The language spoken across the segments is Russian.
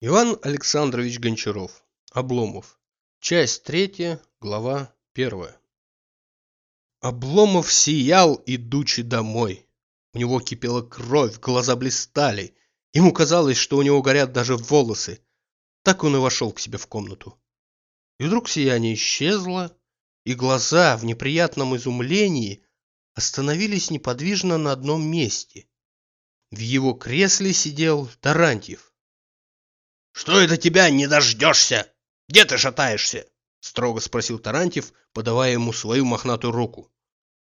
Иван Александрович Гончаров. Обломов. Часть третья, глава первая. Обломов сиял, идучи домой. У него кипела кровь, глаза блистали. Ему казалось, что у него горят даже волосы. Так он и вошел к себе в комнату. И вдруг сияние исчезло, и глаза в неприятном изумлении остановились неподвижно на одном месте. В его кресле сидел Тарантьев. «Что это тебя не дождешься? Где ты шатаешься?» — строго спросил Тарантьев, подавая ему свою мохнатую руку.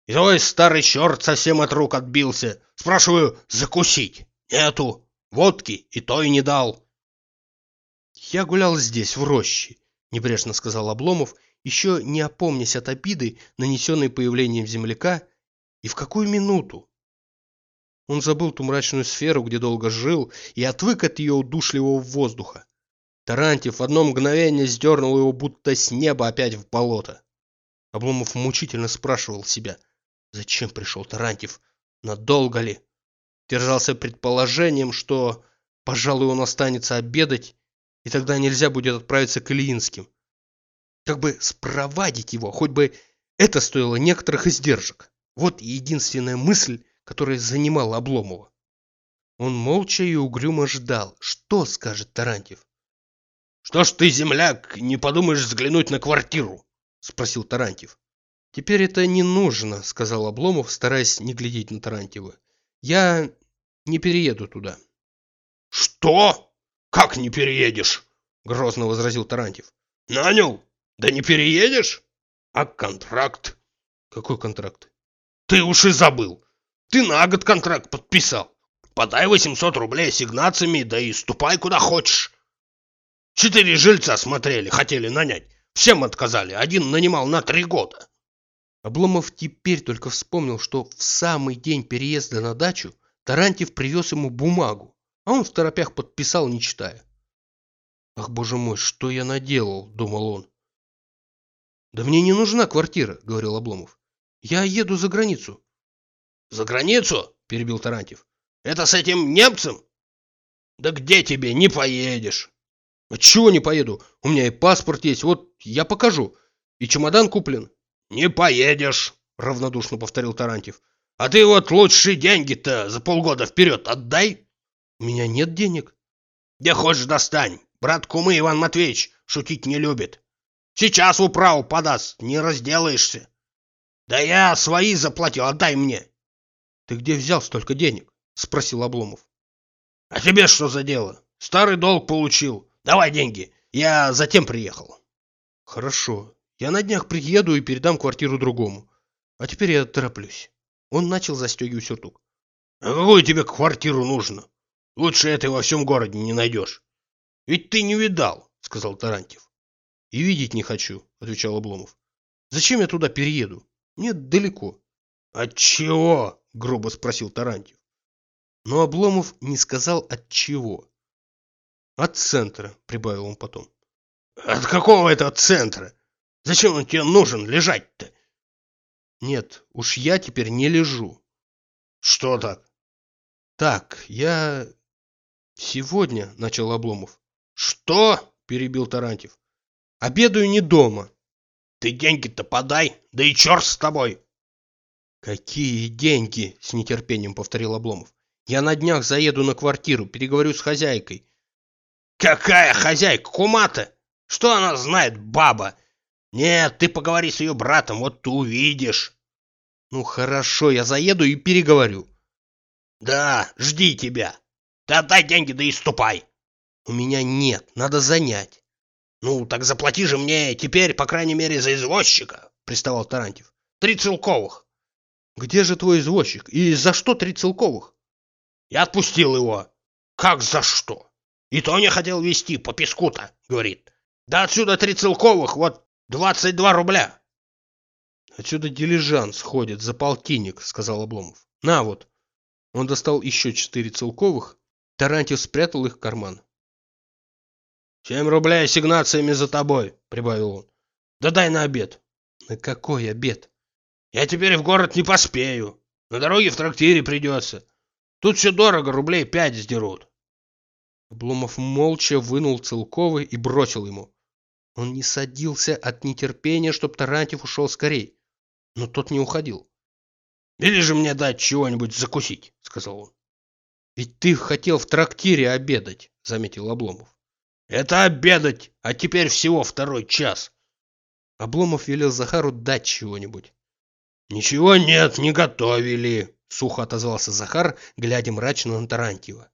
«И твой старый черт совсем от рук отбился. Спрашиваю, закусить? Нету. Водки и то и не дал». «Я гулял здесь, в роще», — небрежно сказал Обломов, еще не опомнясь от обиды, нанесенной появлением земляка, и в какую минуту? Он забыл ту мрачную сферу, где долго жил, и отвык от ее удушливого воздуха. Тарантьев в одно мгновение сдернул его будто с неба опять в болото. Обломов мучительно спрашивал себя, зачем пришел Тарантьев, надолго ли? Держался предположением, что, пожалуй, он останется обедать, и тогда нельзя будет отправиться к Ильинским. Как бы спровадить его, хоть бы это стоило некоторых издержек. Вот единственная мысль, которая занимала Обломова. Он молча и угрюмо ждал, что скажет Тарантьев. «Что ж ты, земляк, не подумаешь взглянуть на квартиру?» — спросил Тарантьев. «Теперь это не нужно», — сказал Обломов, стараясь не глядеть на Тарантьева. «Я не перееду туда». «Что? Как не переедешь?» — грозно возразил Тарантьев. «Нанял? Да не переедешь? А контракт?» «Какой контракт?» «Ты уж и забыл. Ты на год контракт подписал. Подай 800 рублей ассигнациями, да и ступай куда хочешь. Четыре жильца смотрели, хотели нанять. Всем отказали, один нанимал на три года. Обломов теперь только вспомнил, что в самый день переезда на дачу Тарантьев привез ему бумагу, а он в торопях подписал, не читая. «Ах, боже мой, что я наделал?» – думал он. «Да мне не нужна квартира», – говорил Обломов. «Я еду за границу. «За границу?» – перебил Тарантьев. «Это с этим немцем?» «Да где тебе? Не поедешь!» «А чего не поеду? У меня и паспорт есть, вот я покажу. И чемодан куплен». «Не поедешь!» – равнодушно повторил Тарантьев. «А ты вот лучшие деньги-то за полгода вперед отдай!» «У меня нет денег». «Где хочешь достань! Брат кумы Иван Матвеевич шутить не любит. Сейчас в управу подаст, не разделаешься. Да я свои заплатил, отдай мне!» «Ты где взял столько денег?» – спросил Обломов. «А тебе что за дело? Старый долг получил. Давай деньги. Я затем приехал». «Хорошо. Я на днях приеду и передам квартиру другому. А теперь я тороплюсь». Он начал застегивать сюртук. «А какую тебе квартиру нужно? Лучше этой во всем городе не найдешь. Ведь ты не видал», — сказал Тарантьев. «И видеть не хочу», — отвечал Обломов. «Зачем я туда перееду? Нет, далеко». «От чего?» — грубо спросил Тарантьев. Но Обломов не сказал от чего. «От центра», — прибавил он потом. «От какого это центра? Зачем он тебе нужен лежать-то?» «Нет, уж я теперь не лежу». «Что так?» «Так, я...» «Сегодня», — начал Обломов. «Что?» — перебил Тарантьев. «Обедаю не дома». «Ты деньги-то подай, да и черт с тобой!» «Какие деньги?» – с нетерпением повторил Обломов. «Я на днях заеду на квартиру, переговорю с хозяйкой». «Какая хозяйка? Кума-то? Что она знает, баба? Нет, ты поговори с ее братом, вот ты увидишь». «Ну хорошо, я заеду и переговорю». «Да, жди тебя. Ты отдай деньги, да и ступай». «У меня нет, надо занять». «Ну, так заплати же мне теперь, по крайней мере, за извозчика», — приставал Тарантьев. «Три целковых». Где же твой извозчик? И за что три целковых? Я отпустил его. Как за что? И то не хотел вести по песку-то, говорит. Да отсюда три целковых, вот двадцать два рубля. Отсюда дилижанс ходит за полтинник, сказал Обломов. На вот. Он достал еще четыре целковых. Тарантьев спрятал их в карман. «Семь рублей ассигнациями за тобой», — прибавил он. «Да дай на обед». «На какой обед?» Я теперь в город не поспею. На дороге в трактире придется. Тут все дорого, рублей пять сдерут. Обломов молча вынул Целковый и бросил ему. Он не садился от нетерпения, чтоб Тарантьев ушел скорей. Но тот не уходил. «Или же мне дать чего-нибудь закусить», — сказал он. «Ведь ты хотел в трактире обедать», — заметил Обломов. «Это обедать, а теперь всего второй час». Обломов велел Захару дать чего-нибудь. «Ничего нет, не готовили», — сухо отозвался Захар, глядя мрачно на Тарантьева.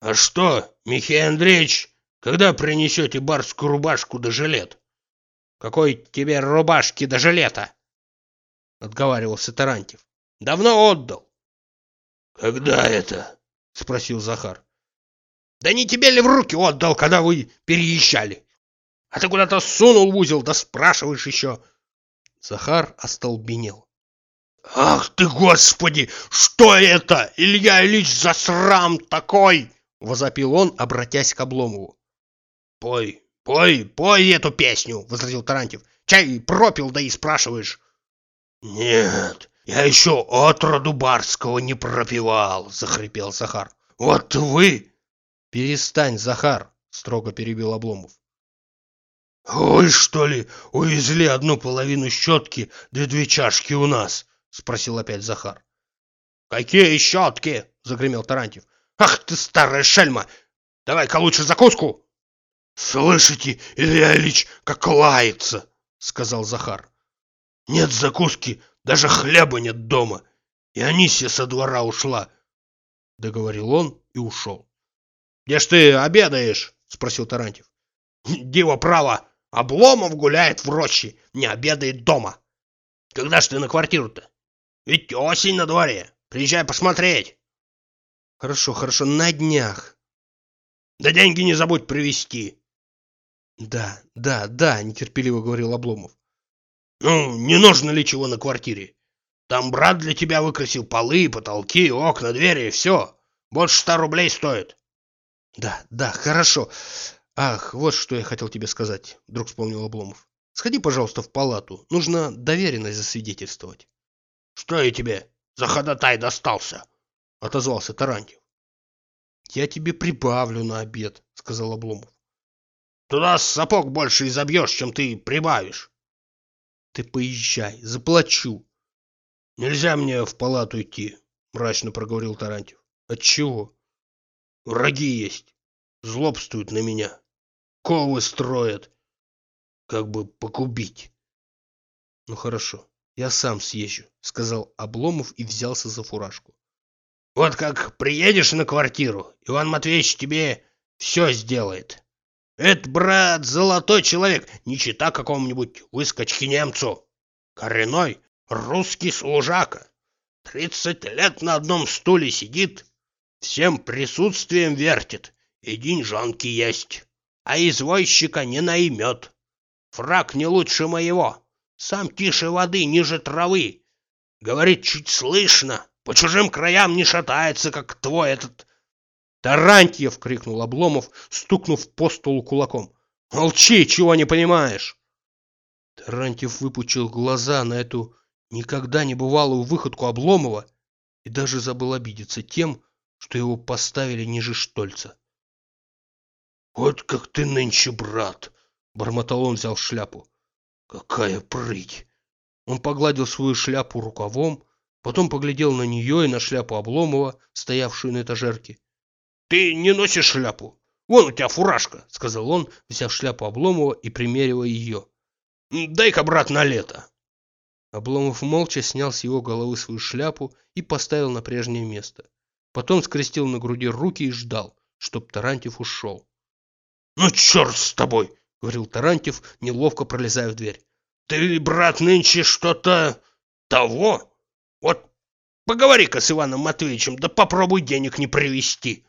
«А что, Михей Андреевич, когда принесете барскую рубашку да жилет?» «Какой тебе рубашки да жилета?» — отговаривался Тарантьев. «Давно отдал». «Когда это?» — спросил Захар. «Да не тебе ли в руки отдал, когда вы переезжали? А ты куда-то сунул в узел, да спрашиваешь еще». Захар остолбенел. «Ах ты, Господи! Что это? Илья Ильич засрам такой!» — возопил он, обратясь к Обломову. «Пой, пой, пой эту песню!» — возразил Тарантьев. «Чай пропил, да и спрашиваешь». «Нет, я еще отроду барского не пропивал!» — захрипел Захар. «Вот вы!» «Перестань, Захар!» — строго перебил Обломов. «Вы, что ли, увезли одну половину щетки, да две чашки у нас?» — спросил опять Захар. «Какие щетки?» — загремел Тарантьев. «Ах ты, старая шельма! Давай-ка лучше закуску!» «Слышите, Илья Ильич, как лается!» — сказал Захар. «Нет закуски, даже хлеба нет дома, и Анисия со двора ушла!» Договорил он и ушел. «Где ж ты обедаешь?» — спросил Тарантьев. «Диво право! Обломов гуляет в роще, не обедает дома!» «Когда ж ты на квартиру-то? Ведь осень на дворе!» Приезжай посмотреть. Хорошо, хорошо, на днях. Да деньги не забудь привезти. Да, да, да, нетерпеливо говорил Обломов. Ну, не нужно ли чего на квартире? Там брат для тебя выкрасил полы, потолки, окна, двери, все. Больше ста рублей стоит. Да, да, хорошо. Ах, вот что я хотел тебе сказать, вдруг вспомнил Обломов. Сходи, пожалуйста, в палату. Нужно доверенность засвидетельствовать. Что я тебе? за ходатай достался, — отозвался Тарантьев. — Я тебе прибавлю на обед, — сказал Обломов. — Туда сапог больше изобьешь, чем ты прибавишь. — Ты поезжай, заплачу. — Нельзя мне в палату идти, — мрачно проговорил Тарантьев. — Отчего? — Враги есть, злобствуют на меня, ковы строят, как бы погубить. — Ну хорошо, я сам съезжу, сказал Обломов и взялся за фуражку. Вот как приедешь на квартиру, Иван Матвеевич тебе все сделает. Это, брат, золотой человек, не чита какому-нибудь выскочке немцу. Коренной русский служака. Тридцать лет на одном стуле сидит, всем присутствием вертит, и деньжонки есть. А извозчика не наймет. Фраг не лучше моего. Сам тише воды, ниже травы. Говорит, чуть слышно. По чужим краям не шатается, как твой этот... Тарантьев! — крикнул Обломов, стукнув по столу кулаком. Молчи, чего не понимаешь! Тарантьев выпучил глаза на эту никогда не бывалую выходку Обломова и даже забыл обидеться тем, что его поставили ниже Штольца. «Вот как ты нынче, брат!» — бормотал он, взял шляпу. Какая прыть! Он погладил свою шляпу рукавом, потом поглядел на нее и на шляпу Обломова, стоявшую на этажерке. «Ты не носишь шляпу? Вон у тебя фуражка!» — сказал он, взяв шляпу Обломова и примеривая ее. «Дай-ка, брат, на лето!» Обломов молча снял с его головы свою шляпу и поставил на прежнее место. Потом скрестил на груди руки и ждал, чтоб Тарантьев ушел. «Ну, черт с тобой!» — говорил Тарантьев, неловко пролезая в дверь. «Ты, брат, нынче что-то того? Вот поговори-ка с Иваном Матвеевичем, да попробуй денег не привезти.